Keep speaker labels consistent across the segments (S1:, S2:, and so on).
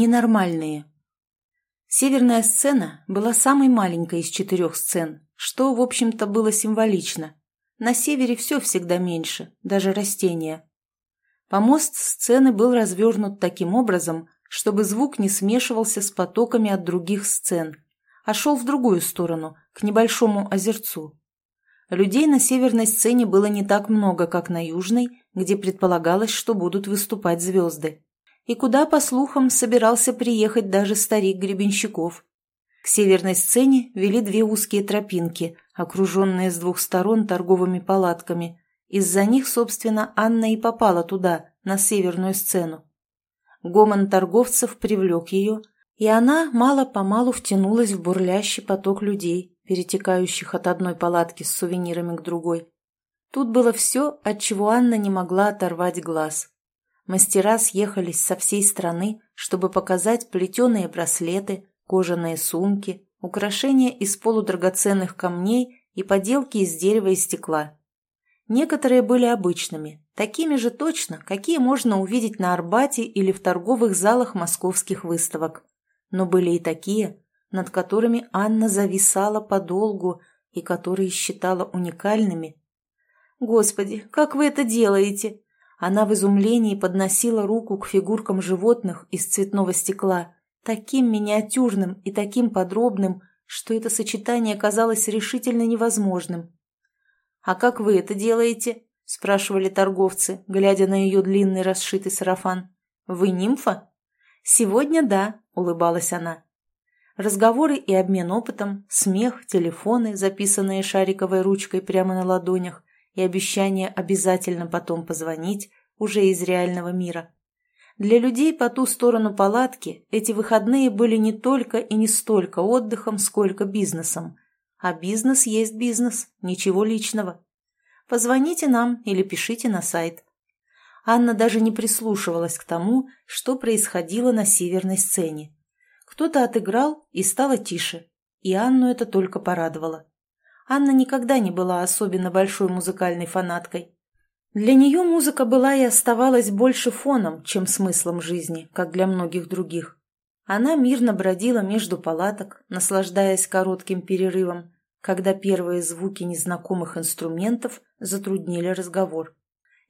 S1: Ненормальные. Северная сцена была самой маленькой из четырех сцен, что, в общем-то, было символично. На севере все всегда меньше, даже растения. Помост сцены был развернут таким образом, чтобы звук не смешивался с потоками от других сцен, а шел в другую сторону, к небольшому озерцу. Людей на северной сцене было не так много, как на южной, где предполагалось, что будут выступать звезды и куда, по слухам, собирался приехать даже старик Гребенщиков. К северной сцене вели две узкие тропинки, окруженные с двух сторон торговыми палатками. Из-за них, собственно, Анна и попала туда, на северную сцену. Гомон торговцев привлек ее, и она мало-помалу втянулась в бурлящий поток людей, перетекающих от одной палатки с сувенирами к другой. Тут было все, от чего Анна не могла оторвать глаз. Мастера съехались со всей страны, чтобы показать плетеные браслеты, кожаные сумки, украшения из полудрагоценных камней и поделки из дерева и стекла. Некоторые были обычными, такими же точно, какие можно увидеть на Арбате или в торговых залах московских выставок. Но были и такие, над которыми Анна зависала подолгу и которые считала уникальными. «Господи, как вы это делаете?» Она в изумлении подносила руку к фигуркам животных из цветного стекла, таким миниатюрным и таким подробным, что это сочетание казалось решительно невозможным. «А как вы это делаете?» – спрашивали торговцы, глядя на ее длинный расшитый сарафан. «Вы нимфа?» «Сегодня да», – улыбалась она. Разговоры и обмен опытом, смех, телефоны, записанные шариковой ручкой прямо на ладонях, и обещание обязательно потом позвонить уже из реального мира. Для людей по ту сторону палатки эти выходные были не только и не столько отдыхом, сколько бизнесом. А бизнес есть бизнес, ничего личного. Позвоните нам или пишите на сайт. Анна даже не прислушивалась к тому, что происходило на северной сцене. Кто-то отыграл, и стало тише, и Анну это только порадовало. Анна никогда не была особенно большой музыкальной фанаткой. Для нее музыка была и оставалась больше фоном, чем смыслом жизни, как для многих других. Она мирно бродила между палаток, наслаждаясь коротким перерывом, когда первые звуки незнакомых инструментов затруднили разговор.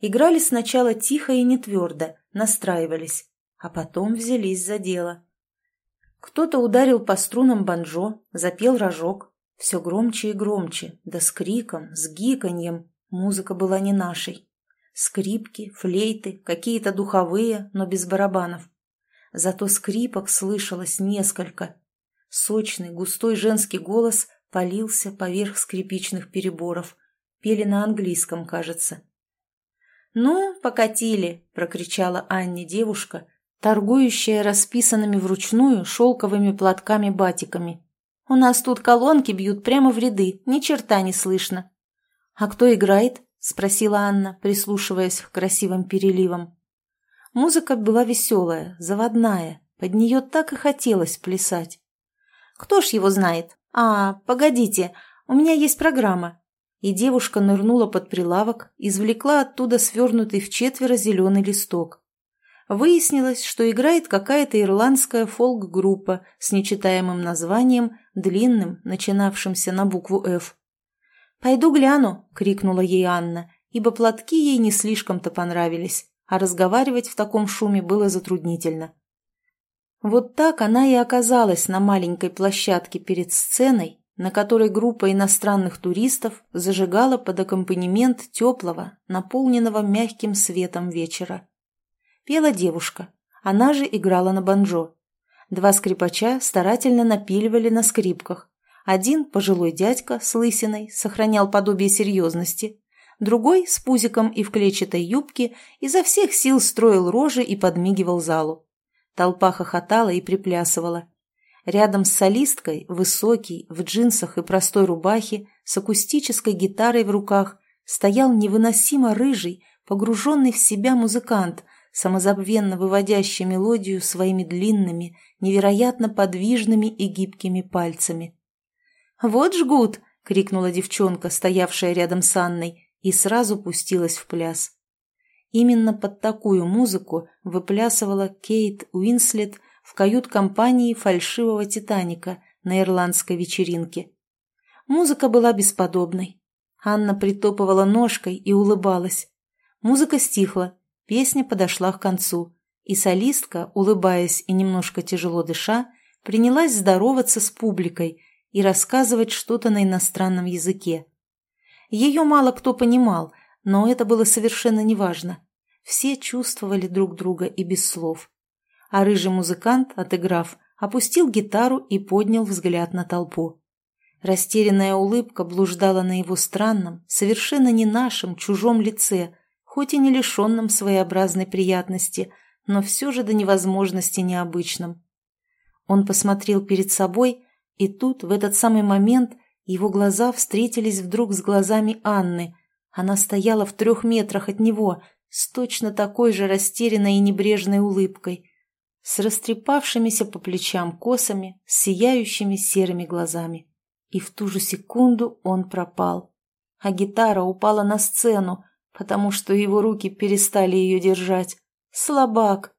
S1: Играли сначала тихо и нетвердо, настраивались, а потом взялись за дело. Кто-то ударил по струнам банджо, запел рожок, все громче и громче, да с криком, с гиканьем. Музыка была не нашей. Скрипки, флейты, какие-то духовые, но без барабанов. Зато скрипок слышалось несколько. Сочный, густой женский голос полился поверх скрипичных переборов. Пели на английском, кажется. «Ну, покатили!» — прокричала Анне девушка, торгующая расписанными вручную шелковыми платками-батиками. У нас тут колонки бьют прямо в ряды, ни черта не слышно. А кто играет? спросила Анна, прислушиваясь к красивым переливам. Музыка была веселая, заводная, под нее так и хотелось плясать. Кто ж его знает? А, погодите, у меня есть программа. И девушка нырнула под прилавок, извлекла оттуда свернутый в четверо зеленый листок. Выяснилось, что играет какая-то ирландская фолк-группа с нечитаемым названием, длинным, начинавшимся на букву «Ф». «Пойду гляну!» — крикнула ей Анна, ибо платки ей не слишком-то понравились, а разговаривать в таком шуме было затруднительно. Вот так она и оказалась на маленькой площадке перед сценой, на которой группа иностранных туристов зажигала под аккомпанемент теплого, наполненного мягким светом вечера. Пела девушка. Она же играла на банджо. Два скрипача старательно напиливали на скрипках. Один, пожилой дядька с лысиной, сохранял подобие серьезности. Другой, с пузиком и в клетчатой юбке, изо всех сил строил рожи и подмигивал залу. Толпа хохотала и приплясывала. Рядом с солисткой, высокий, в джинсах и простой рубахе, с акустической гитарой в руках, стоял невыносимо рыжий, погруженный в себя музыкант – самозабвенно выводящий мелодию своими длинными, невероятно подвижными и гибкими пальцами. «Вот жгут!» — крикнула девчонка, стоявшая рядом с Анной, и сразу пустилась в пляс. Именно под такую музыку выплясывала Кейт Уинслет в кают-компании фальшивого «Титаника» на ирландской вечеринке. Музыка была бесподобной. Анна притопывала ножкой и улыбалась. Музыка стихла, песня подошла к концу, и солистка, улыбаясь и немножко тяжело дыша, принялась здороваться с публикой и рассказывать что-то на иностранном языке. Ее мало кто понимал, но это было совершенно неважно. Все чувствовали друг друга и без слов. А рыжий музыкант, отыграв, опустил гитару и поднял взгляд на толпу. Растерянная улыбка блуждала на его странном, совершенно не нашем, чужом лице, хоть и не лишенном своеобразной приятности, но все же до невозможности необычном. Он посмотрел перед собой, и тут, в этот самый момент, его глаза встретились вдруг с глазами Анны. Она стояла в трех метрах от него, с точно такой же растерянной и небрежной улыбкой, с растрепавшимися по плечам косами, с сияющими серыми глазами. И в ту же секунду он пропал. А гитара упала на сцену, потому что его руки перестали ее держать. Слабак!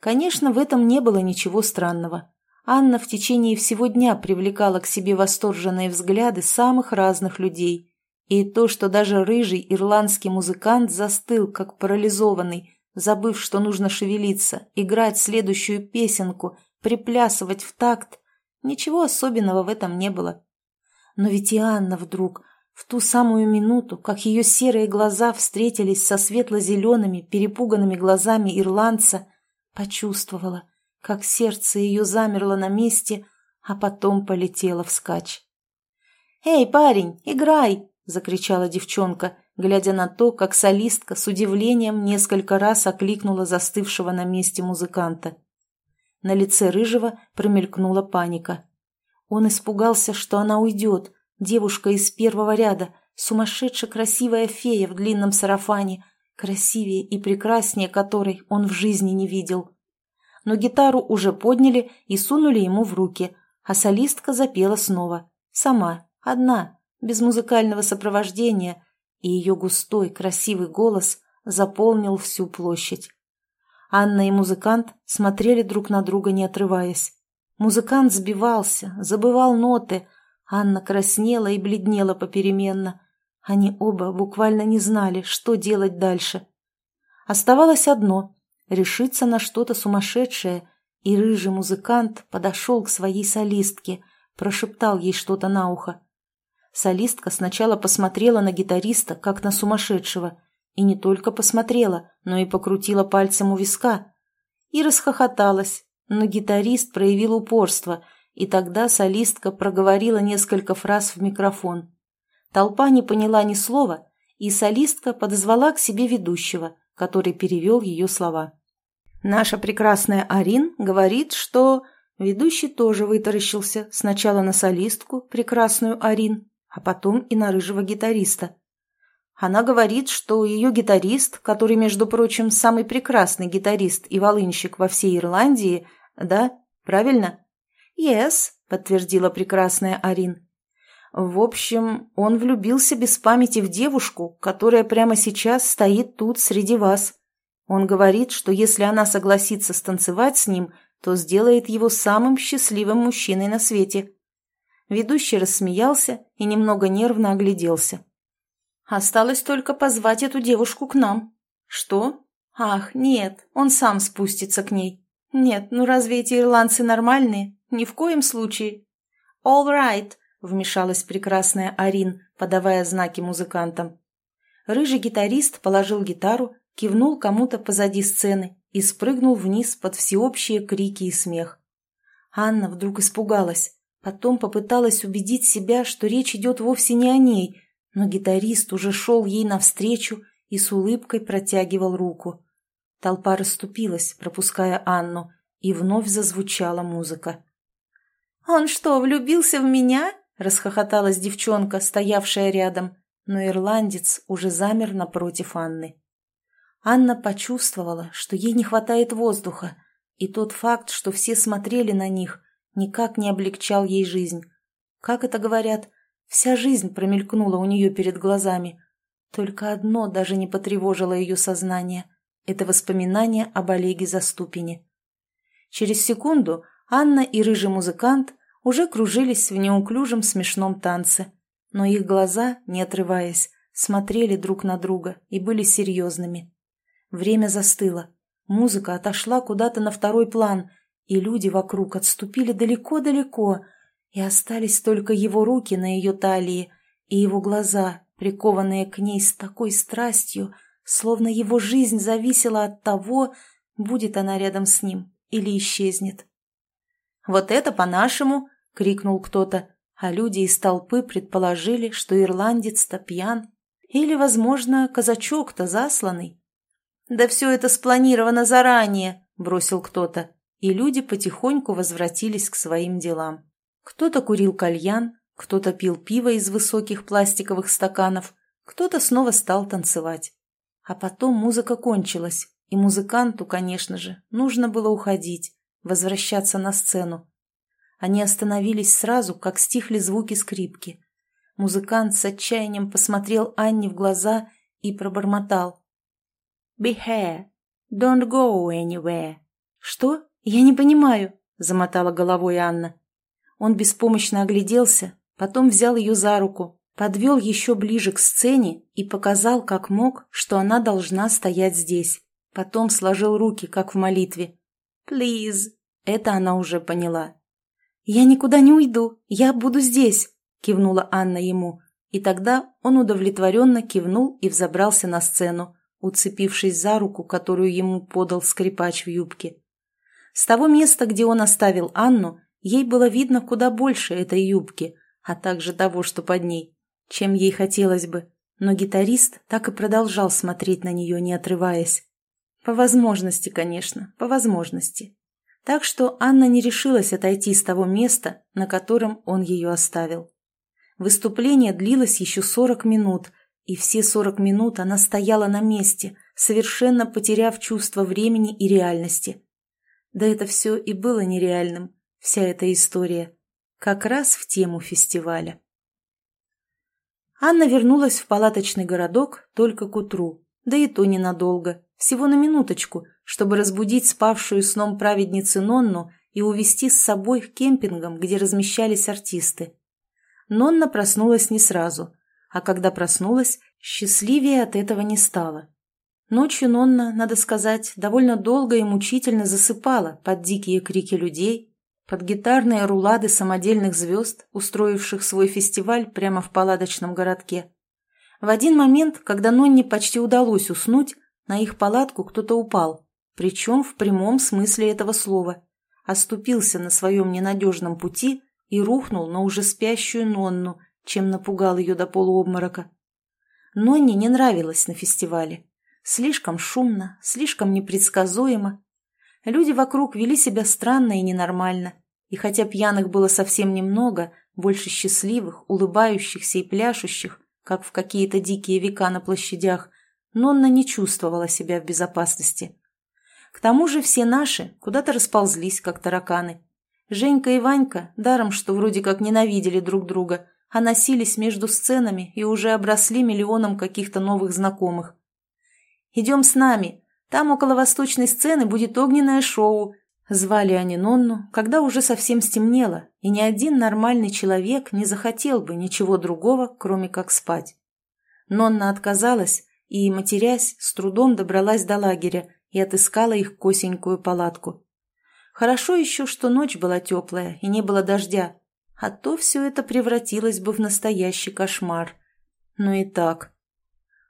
S1: Конечно, в этом не было ничего странного. Анна в течение всего дня привлекала к себе восторженные взгляды самых разных людей. И то, что даже рыжий ирландский музыкант застыл, как парализованный, забыв, что нужно шевелиться, играть следующую песенку, приплясывать в такт, ничего особенного в этом не было. Но ведь и Анна вдруг, в ту самую минуту, как ее серые глаза встретились со светло-зелеными, перепуганными глазами ирландца, почувствовала – как сердце ее замерло на месте, а потом полетело вскачь. «Эй, парень, играй!» — закричала девчонка, глядя на то, как солистка с удивлением несколько раз окликнула застывшего на месте музыканта. На лице Рыжего промелькнула паника. Он испугался, что она уйдет, девушка из первого ряда, сумасшедше красивая фея в длинном сарафане, красивее и прекраснее которой он в жизни не видел но гитару уже подняли и сунули ему в руки, а солистка запела снова. Сама, одна, без музыкального сопровождения, и ее густой, красивый голос заполнил всю площадь. Анна и музыкант смотрели друг на друга, не отрываясь. Музыкант сбивался, забывал ноты. Анна краснела и бледнела попеременно. Они оба буквально не знали, что делать дальше. Оставалось одно решиться на что-то сумасшедшее, и рыжий музыкант подошел к своей солистке, прошептал ей что-то на ухо. Солистка сначала посмотрела на гитариста, как на сумасшедшего, и не только посмотрела, но и покрутила пальцем у виска. И расхохоталась, но гитарист проявил упорство, и тогда солистка проговорила несколько фраз в микрофон. Толпа не поняла ни слова, и солистка подозвала к себе ведущего, который перевел ее слова. Наша прекрасная Арин говорит, что... Ведущий тоже вытаращился сначала на солистку, прекрасную Арин, а потом и на рыжего гитариста. Она говорит, что ее гитарист, который, между прочим, самый прекрасный гитарист и волынщик во всей Ирландии, да, правильно? «Yes», — подтвердила прекрасная Арин. В общем, он влюбился без памяти в девушку, которая прямо сейчас стоит тут среди вас. Он говорит, что если она согласится станцевать с ним, то сделает его самым счастливым мужчиной на свете. Ведущий рассмеялся и немного нервно огляделся. «Осталось только позвать эту девушку к нам». «Что? Ах, нет, он сам спустится к ней. Нет, ну разве эти ирландцы нормальные? Ни в коем случае». «All right», — вмешалась прекрасная Арин, подавая знаки музыкантам. Рыжий гитарист положил гитару кивнул кому-то позади сцены и спрыгнул вниз под всеобщие крики и смех. Анна вдруг испугалась, потом попыталась убедить себя, что речь идет вовсе не о ней, но гитарист уже шел ей навстречу и с улыбкой протягивал руку. Толпа расступилась, пропуская Анну, и вновь зазвучала музыка. «Он что, влюбился в меня?» — расхохоталась девчонка, стоявшая рядом, но ирландец уже замер напротив Анны. Анна почувствовала, что ей не хватает воздуха, и тот факт, что все смотрели на них, никак не облегчал ей жизнь. Как это говорят, вся жизнь промелькнула у нее перед глазами. Только одно даже не потревожило ее сознание — это воспоминание об Олеге Заступине. Через секунду Анна и рыжий музыкант уже кружились в неуклюжем смешном танце, но их глаза, не отрываясь, смотрели друг на друга и были серьезными. Время застыло, музыка отошла куда-то на второй план, и люди вокруг отступили далеко-далеко, и остались только его руки на ее талии и его глаза, прикованные к ней с такой страстью, словно его жизнь зависела от того, будет она рядом с ним или исчезнет. «Вот это по-нашему!» — крикнул кто-то, а люди из толпы предположили, что ирландец-то пьян. Или, возможно, казачок-то засланный. «Да все это спланировано заранее!» — бросил кто-то, и люди потихоньку возвратились к своим делам. Кто-то курил кальян, кто-то пил пиво из высоких пластиковых стаканов, кто-то снова стал танцевать. А потом музыка кончилась, и музыканту, конечно же, нужно было уходить, возвращаться на сцену. Они остановились сразу, как стихли звуки скрипки. Музыкант с отчаянием посмотрел Анне в глаза и пробормотал. «Be here. Don't go anywhere». «Что? Я не понимаю», — замотала головой Анна. Он беспомощно огляделся, потом взял ее за руку, подвел еще ближе к сцене и показал, как мог, что она должна стоять здесь. Потом сложил руки, как в молитве. «Please!» Это она уже поняла. «Я никуда не уйду, я буду здесь!» кивнула Анна ему, и тогда он удовлетворенно кивнул и взобрался на сцену, уцепившись за руку, которую ему подал скрипач в юбке. С того места, где он оставил Анну, ей было видно куда больше этой юбки, а также того, что под ней, чем ей хотелось бы, но гитарист так и продолжал смотреть на нее, не отрываясь. По возможности, конечно, по возможности. Так что Анна не решилась отойти с того места, на котором он ее оставил. Выступление длилось еще сорок минут, и все сорок минут она стояла на месте, совершенно потеряв чувство времени и реальности. Да это все и было нереальным, вся эта история, как раз в тему фестиваля. Анна вернулась в палаточный городок только к утру, да и то ненадолго, всего на минуточку, чтобы разбудить спавшую сном праведницы Нонну и увести с собой к кемпингам, где размещались артисты. Нонна проснулась не сразу, а когда проснулась, счастливее от этого не стала. Ночью Нонна, надо сказать, довольно долго и мучительно засыпала под дикие крики людей, под гитарные рулады самодельных звезд, устроивших свой фестиваль прямо в палаточном городке. В один момент, когда Нонне почти удалось уснуть, на их палатку кто-то упал, причем в прямом смысле этого слова, оступился на своем ненадежном пути и рухнул на уже спящую Нонну, чем напугал ее до полуобморока. Нонне не нравилось на фестивале. Слишком шумно, слишком непредсказуемо, Люди вокруг вели себя странно и ненормально, и хотя пьяных было совсем немного, больше счастливых, улыбающихся и пляшущих, как в какие-то дикие века на площадях, Нонна не чувствовала себя в безопасности. К тому же все наши куда-то расползлись, как тараканы. Женька и Ванька, даром что вроде как ненавидели друг друга, а носились между сценами и уже обросли миллионом каких-то новых знакомых. «Идем с нами», там около восточной сцены будет огненное шоу. Звали они Нонну, когда уже совсем стемнело, и ни один нормальный человек не захотел бы ничего другого, кроме как спать. Нонна отказалась и, матерясь, с трудом добралась до лагеря и отыскала их косенькую палатку. Хорошо еще, что ночь была теплая и не было дождя, а то все это превратилось бы в настоящий кошмар. Ну и так.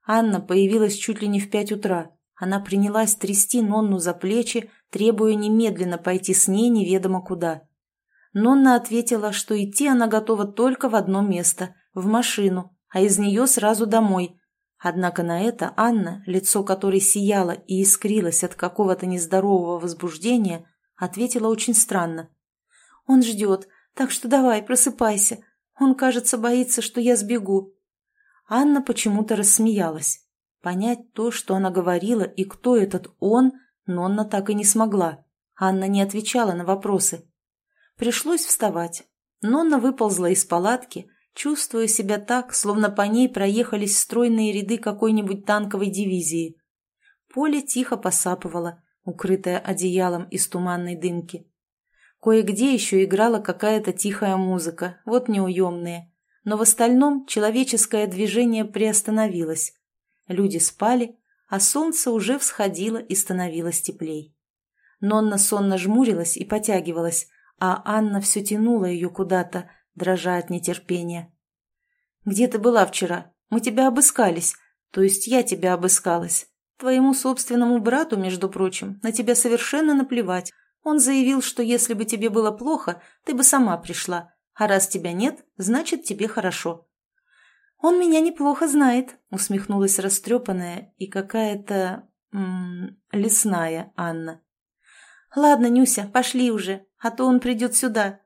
S1: Анна появилась чуть ли не в пять утра – она принялась трясти Нонну за плечи, требуя немедленно пойти с ней неведомо куда. Нонна ответила, что идти она готова только в одно место – в машину, а из нее сразу домой. Однако на это Анна, лицо которой сияло и искрилось от какого-то нездорового возбуждения, ответила очень странно. «Он ждет, так что давай, просыпайся. Он, кажется, боится, что я сбегу». Анна почему-то рассмеялась. Понять то, что она говорила и кто этот он, Нонна так и не смогла. Анна не отвечала на вопросы. Пришлось вставать. Нонна выползла из палатки, чувствуя себя так, словно по ней проехались стройные ряды какой-нибудь танковой дивизии. Поле тихо посапывало, укрытая одеялом из туманной дымки. Кое-где еще играла какая-то тихая музыка, вот неуемные. Но в остальном человеческое движение приостановилось. Люди спали, а солнце уже всходило и становилось теплей. Нонна сонно жмурилась и потягивалась, а Анна все тянула ее куда-то, дрожа от нетерпения. «Где ты была вчера? Мы тебя обыскались. То есть я тебя обыскалась. Твоему собственному брату, между прочим, на тебя совершенно наплевать. Он заявил, что если бы тебе было плохо, ты бы сама пришла. А раз тебя нет, значит, тебе хорошо. «Он меня неплохо знает», — усмехнулась растрепанная и какая-то... лесная Анна. «Ладно, Нюся, пошли уже, а то он придет сюда».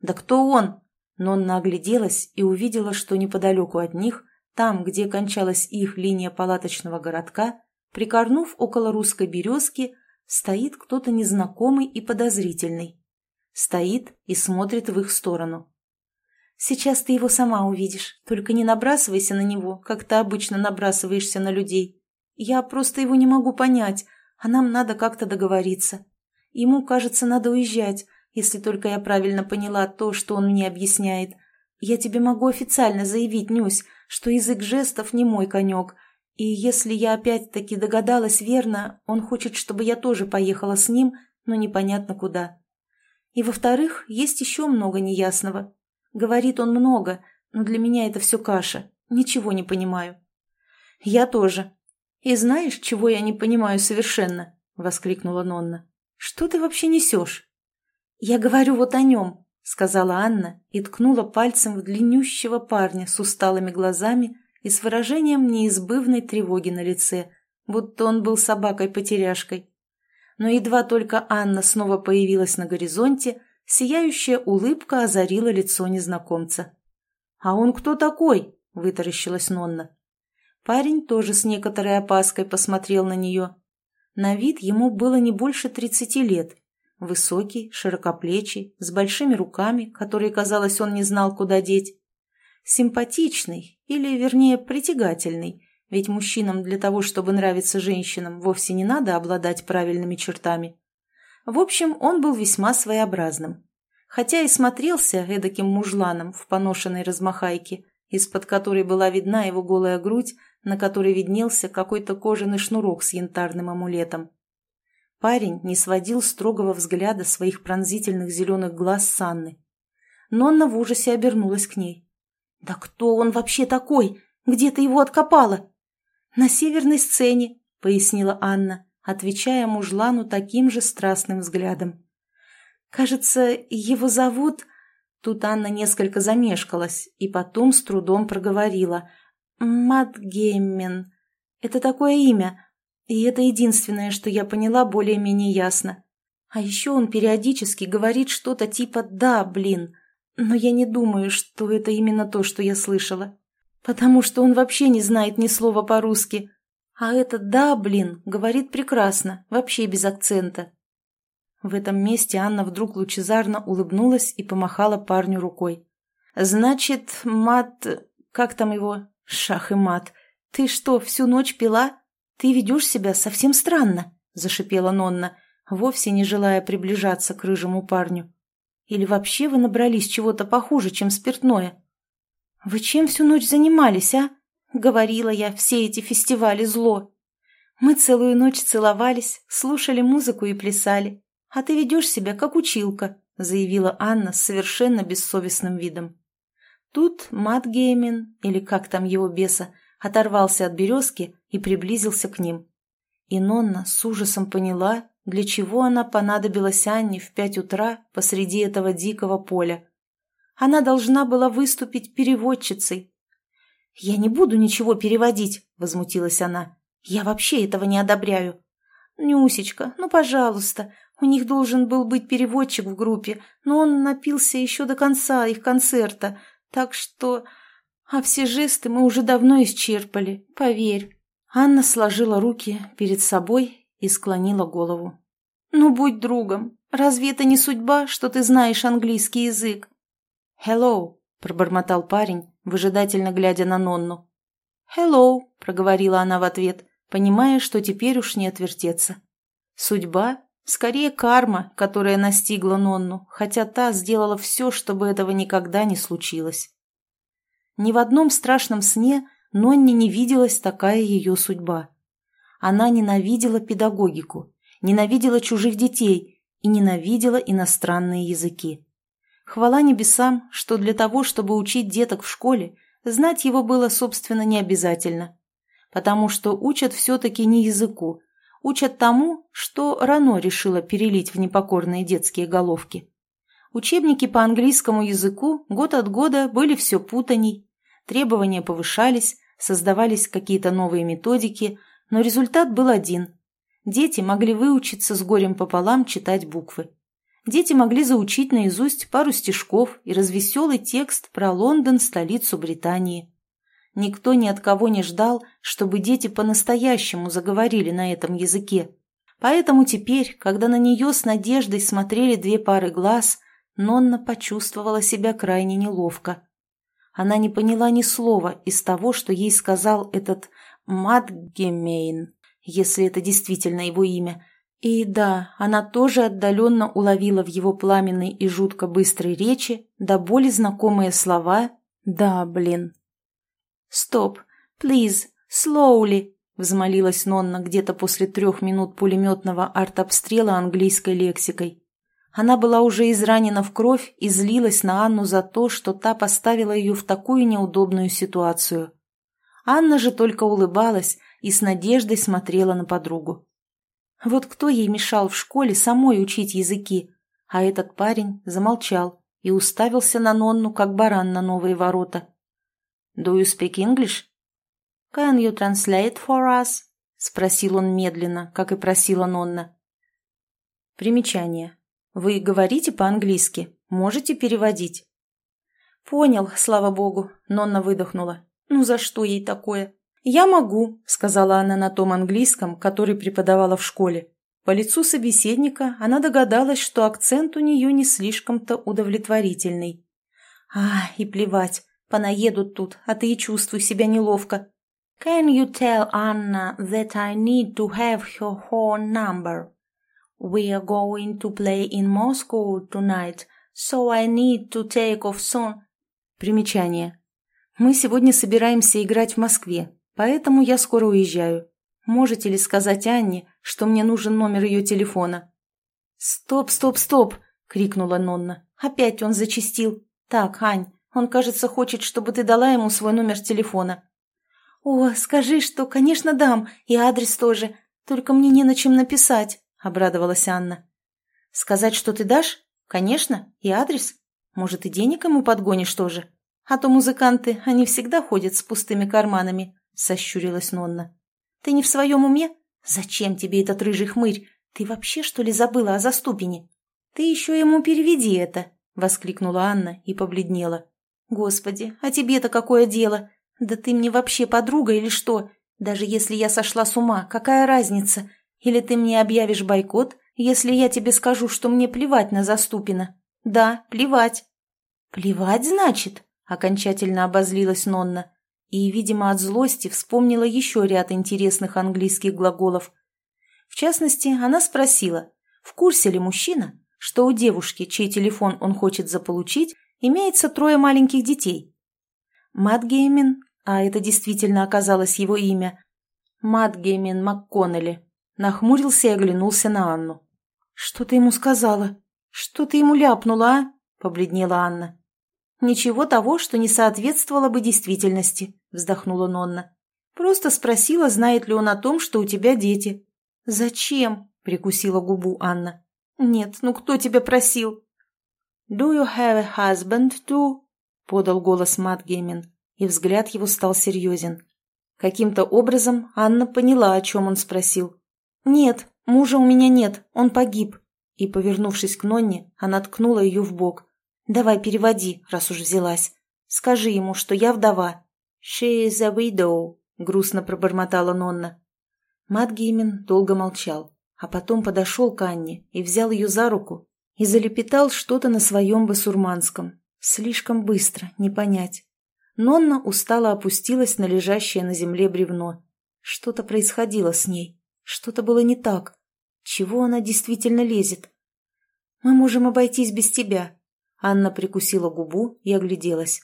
S1: «Да кто он?» Нонна огляделась и увидела, что неподалеку от них, там, где кончалась их линия палаточного городка, прикорнув около русской березки, стоит кто-то незнакомый и подозрительный. Стоит и смотрит в их сторону. Сейчас ты его сама увидишь. Только не набрасывайся на него, как ты обычно набрасываешься на людей. Я просто его не могу понять, а нам надо как-то договориться. Ему, кажется, надо уезжать, если только я правильно поняла то, что он мне объясняет. Я тебе могу официально заявить, Нюсь, что язык жестов не мой конек. И если я опять-таки догадалась верно, он хочет, чтобы я тоже поехала с ним, но непонятно куда. И во-вторых, есть еще много неясного. Говорит он много, но для меня это все каша. Ничего не понимаю. Я тоже. И знаешь, чего я не понимаю совершенно? Воскликнула Нонна. Что ты вообще несешь? Я говорю вот о нем, сказала Анна и ткнула пальцем в длиннющего парня с усталыми глазами и с выражением неизбывной тревоги на лице, будто он был собакой-потеряшкой. Но едва только Анна снова появилась на горизонте, Сияющая улыбка озарила лицо незнакомца. «А он кто такой?» – вытаращилась Нонна. Парень тоже с некоторой опаской посмотрел на нее. На вид ему было не больше тридцати лет. Высокий, широкоплечий, с большими руками, которые, казалось, он не знал, куда деть. Симпатичный, или, вернее, притягательный, ведь мужчинам для того, чтобы нравиться женщинам, вовсе не надо обладать правильными чертами. В общем, он был весьма своеобразным. Хотя и смотрелся эдаким мужланом в поношенной размахайке, из-под которой была видна его голая грудь, на которой виднелся какой-то кожаный шнурок с янтарным амулетом. Парень не сводил строгого взгляда своих пронзительных зеленых глаз с Анны. Нонна в ужасе обернулась к ней. «Да кто он вообще такой? Где ты его откопала?» «На северной сцене», — пояснила Анна отвечая мужлану таким же страстным взглядом. «Кажется, его зовут...» Тут Анна несколько замешкалась и потом с трудом проговорила. «Матгеммен. Это такое имя, и это единственное, что я поняла более-менее ясно. А еще он периодически говорит что-то типа «да, блин», но я не думаю, что это именно то, что я слышала. Потому что он вообще не знает ни слова по-русски, а этот «да, блин» говорит прекрасно, вообще без акцента. В этом месте Анна вдруг лучезарно улыбнулась и помахала парню рукой. «Значит, мат... Как там его? Шах и мат. Ты что, всю ночь пила? Ты ведешь себя совсем странно», — зашипела Нонна, вовсе не желая приближаться к рыжему парню. «Или вообще вы набрались чего-то похуже, чем спиртное?» «Вы чем всю ночь занимались, а?» Говорила я, все эти фестивали зло. Мы целую ночь целовались, слушали музыку и плясали. А ты ведешь себя, как училка, заявила Анна с совершенно бессовестным видом. Тут Мат Геймин, или как там его беса, оторвался от березки и приблизился к ним. И Нонна с ужасом поняла, для чего она понадобилась Анне в пять утра посреди этого дикого поля. Она должна была выступить переводчицей, «Я не буду ничего переводить», — возмутилась она. «Я вообще этого не одобряю». «Нюсечка, ну, пожалуйста, у них должен был быть переводчик в группе, но он напился еще до конца их концерта, так что... А все жесты мы уже давно исчерпали, поверь». Анна сложила руки перед собой и склонила голову. «Ну, будь другом. Разве это не судьба, что ты знаешь английский язык?» «Hello», — пробормотал парень, выжидательно глядя на Нонну. «Hello», — проговорила она в ответ, понимая, что теперь уж не отвертеться. Судьба? Скорее карма, которая настигла Нонну, хотя та сделала все, чтобы этого никогда не случилось. Ни в одном страшном сне Нонне не виделась такая ее судьба. Она ненавидела педагогику, ненавидела чужих детей и ненавидела иностранные языки. Хвала небесам, что для того, чтобы учить деток в школе, знать его было, собственно, не обязательно, потому что учат все-таки не языку, учат тому, что Рано решила перелить в непокорные детские головки. Учебники по английскому языку год от года были все путаней, требования повышались, создавались какие-то новые методики, но результат был один. Дети могли выучиться с горем пополам читать буквы. Дети могли заучить наизусть пару стишков и развеселый текст про Лондон, столицу Британии. Никто ни от кого не ждал, чтобы дети по-настоящему заговорили на этом языке. Поэтому теперь, когда на нее с надеждой смотрели две пары глаз, Нонна почувствовала себя крайне неловко. Она не поняла ни слова из того, что ей сказал этот Мадгемейн, если это действительно его имя. И да, она тоже отдаленно уловила в его пламенной и жутко быстрой речи до боли знакомые слова «Да, блин». «Стоп! Плиз! Слоули!» — взмолилась Нонна где-то после трех минут пулеметного артобстрела английской лексикой. Она была уже изранена в кровь и злилась на Анну за то, что та поставила ее в такую неудобную ситуацию. Анна же только улыбалась и с надеждой смотрела на подругу. Вот кто ей мешал в школе самой учить языки, а этот парень замолчал и уставился на Нонну, как баран на новые ворота. «Do you speak English?» «Can you translate for us?» — спросил он медленно, как и просила Нонна. Примечание. Вы говорите по-английски, можете переводить. Понял, слава богу, Нонна выдохнула. Ну за что ей такое? Я могу, сказала она на том английском, который преподавала в школе. По лицу собеседника она догадалась, что акцент у нее не слишком-то удовлетворительный. А, и плевать, понаедут тут, а ты и чувствуй себя неловко. Can you tell Anna that I need to have her phone number? We are going to play in Moscow tonight, so I need to take off soon. Примечание. Мы сегодня собираемся играть в Москве, поэтому я скоро уезжаю. Можете ли сказать Анне, что мне нужен номер ее телефона? Стоп, стоп, стоп, крикнула Нонна. Опять он зачистил. Так, Ань, он, кажется, хочет, чтобы ты дала ему свой номер телефона. О, скажи, что, конечно, дам, и адрес тоже, только мне не на чем написать обрадовалась Анна. «Сказать, что ты дашь? Конечно, и адрес. Может, и денег ему подгонишь тоже? А то музыканты, они всегда ходят с пустыми карманами», — сощурилась Нонна. «Ты не в своем уме? Зачем тебе этот рыжий хмырь? Ты вообще, что ли, забыла о заступине? Ты еще ему переведи это!» — воскликнула Анна и побледнела. «Господи, а тебе-то какое дело? Да ты мне вообще подруга или что? Даже если я сошла с ума, какая разница? Или ты мне объявишь бойкот, если я тебе скажу, что мне плевать на Заступина? Да, плевать. Плевать, значит? Окончательно обозлилась Нонна и, видимо, от злости вспомнила еще ряд интересных английских глаголов. В частности, она спросила, в курсе ли мужчина, что у девушки, чей телефон он хочет заполучить, имеется трое маленьких детей. Матгеймин, а это действительно оказалось его имя, Матгеймин МакКоннелли, Нахмурился и оглянулся на Анну. «Что ты ему сказала? Что ты ему ляпнула, а?» — побледнела Анна. «Ничего того, что не соответствовало бы действительности», — вздохнула Нонна. «Просто спросила, знает ли он о том, что у тебя дети». «Зачем?» — прикусила губу Анна. «Нет, ну кто тебя просил?» «Do you have a husband too?» — подал голос Матгеймен, и взгляд его стал серьезен. Каким-то образом Анна поняла, о чем он спросил. «Нет, мужа у меня нет, он погиб». И, повернувшись к Нонне, она ткнула ее в бок. «Давай переводи, раз уж взялась. Скажи ему, что я вдова». «She is a widow», — грустно пробормотала Нонна. Мат Геймен долго молчал, а потом подошел к Анне и взял ее за руку и залепетал что-то на своем басурманском. Слишком быстро, не понять. Нонна устало опустилась на лежащее на земле бревно. Что-то происходило с ней. Что-то было не так. Чего она действительно лезет? «Мы можем обойтись без тебя». Анна прикусила губу и огляделась.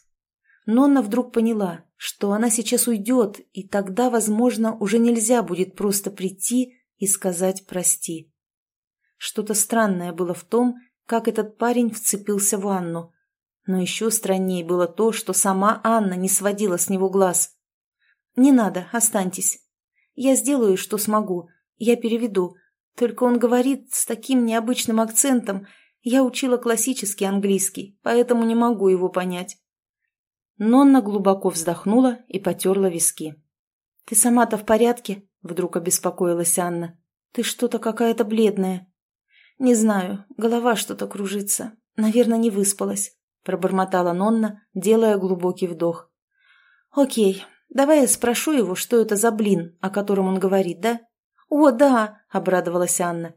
S1: Нонна вдруг поняла, что она сейчас уйдет, и тогда, возможно, уже нельзя будет просто прийти и сказать «прости». Что-то странное было в том, как этот парень вцепился в Анну. Но еще страннее было то, что сама Анна не сводила с него глаз. «Не надо, останьтесь. Я сделаю, что смогу. Я переведу. Только он говорит с таким необычным акцентом. Я учила классический английский, поэтому не могу его понять». Нонна глубоко вздохнула и потерла виски. «Ты сама-то в порядке?» — вдруг обеспокоилась Анна. «Ты что-то какая-то бледная». «Не знаю, голова что-то кружится. Наверное, не выспалась», — пробормотала Нонна, делая глубокий вдох. «Окей, давай я спрошу его, что это за блин, о котором он говорит, да?» «О, да!» – обрадовалась Анна.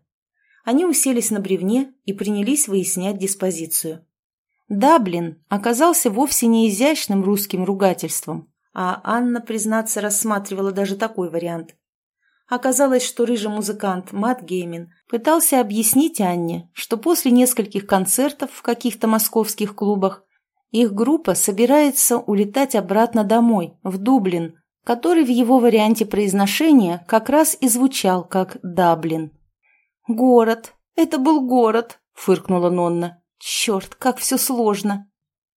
S1: Они уселись на бревне и принялись выяснять диспозицию. «Даблин» оказался вовсе не изящным русским ругательством, а Анна, признаться, рассматривала даже такой вариант. Оказалось, что рыжий музыкант Мат Геймин пытался объяснить Анне, что после нескольких концертов в каких-то московских клубах их группа собирается улетать обратно домой, в Дублин, который в его варианте произношения как раз и звучал как «Даблин». «Город! Это был город!» — фыркнула Нонна. «Черт, как все сложно!»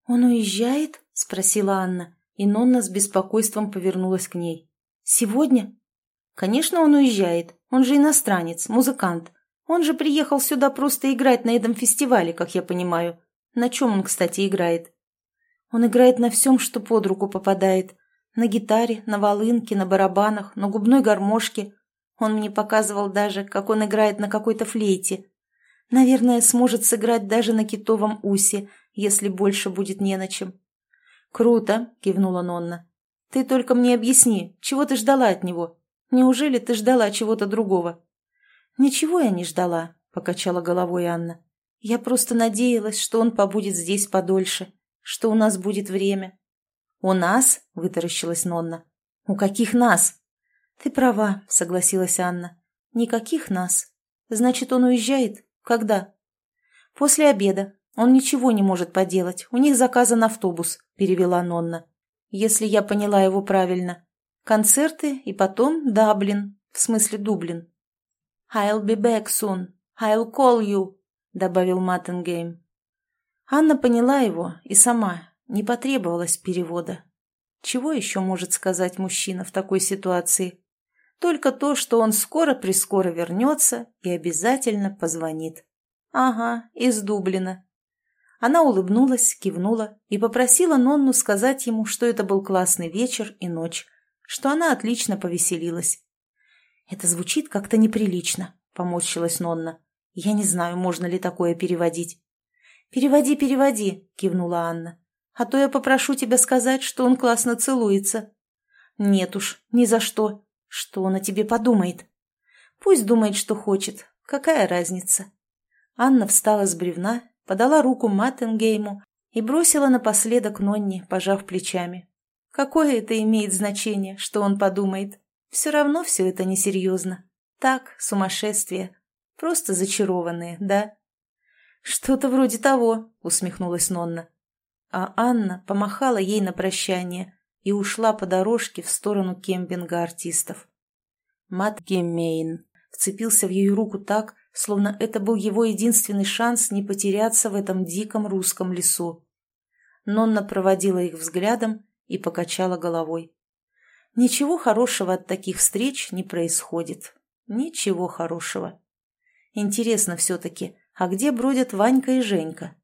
S1: «Он уезжает?» — спросила Анна, и Нонна с беспокойством повернулась к ней. «Сегодня?» «Конечно, он уезжает. Он же иностранец, музыкант. Он же приехал сюда просто играть на этом фестивале, как я понимаю. На чем он, кстати, играет?» «Он играет на всем, что под руку попадает. На гитаре, на волынке, на барабанах, на губной гармошке. Он мне показывал даже, как он играет на какой-то флейте. Наверное, сможет сыграть даже на китовом усе, если больше будет не на чем. «Круто!» — кивнула Нонна. «Ты только мне объясни, чего ты ждала от него? Неужели ты ждала чего-то другого?» «Ничего я не ждала», — покачала головой Анна. «Я просто надеялась, что он побудет здесь подольше, что у нас будет время. «У нас?» — вытаращилась Нонна. «У каких нас?» «Ты права», — согласилась Анна. «Никаких нас. Значит, он уезжает? Когда?» «После обеда. Он ничего не может поделать. У них заказан автобус», — перевела Нонна. «Если я поняла его правильно. Концерты и потом Даблин, в смысле Дублин». «I'll be back soon. I'll call you», — добавил Маттенгейм. Анна поняла его и сама, не потребовалось перевода. Чего еще может сказать мужчина в такой ситуации? Только то, что он скоро-прискоро вернется и обязательно позвонит. Ага, из Дублина. Она улыбнулась, кивнула и попросила Нонну сказать ему, что это был классный вечер и ночь, что она отлично повеселилась. «Это звучит как-то неприлично», — поморщилась Нонна. «Я не знаю, можно ли такое переводить». «Переводи, переводи», — кивнула Анна а то я попрошу тебя сказать, что он классно целуется». «Нет уж, ни за что. Что он о тебе подумает?» «Пусть думает, что хочет. Какая разница?» Анна встала с бревна, подала руку Маттенгейму и бросила напоследок Нонни, пожав плечами. «Какое это имеет значение, что он подумает? Все равно все это несерьезно. Так, сумасшествие. Просто зачарованные, да?» «Что-то вроде того», — усмехнулась Нонна а Анна помахала ей на прощание и ушла по дорожке в сторону кемпинга артистов. Мат Геммейн вцепился в ее руку так, словно это был его единственный шанс не потеряться в этом диком русском лесу. Нонна проводила их взглядом и покачала головой. Ничего хорошего от таких встреч не происходит. Ничего хорошего. Интересно все-таки, а где бродят Ванька и Женька?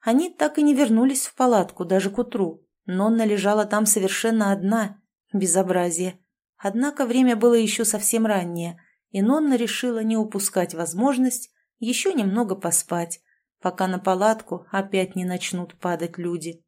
S1: Они так и не вернулись в палатку даже к утру. Нонна лежала там совершенно одна. Безобразие. Однако время было еще совсем раннее, и Нонна решила не упускать возможность еще немного поспать, пока на палатку опять не начнут падать люди.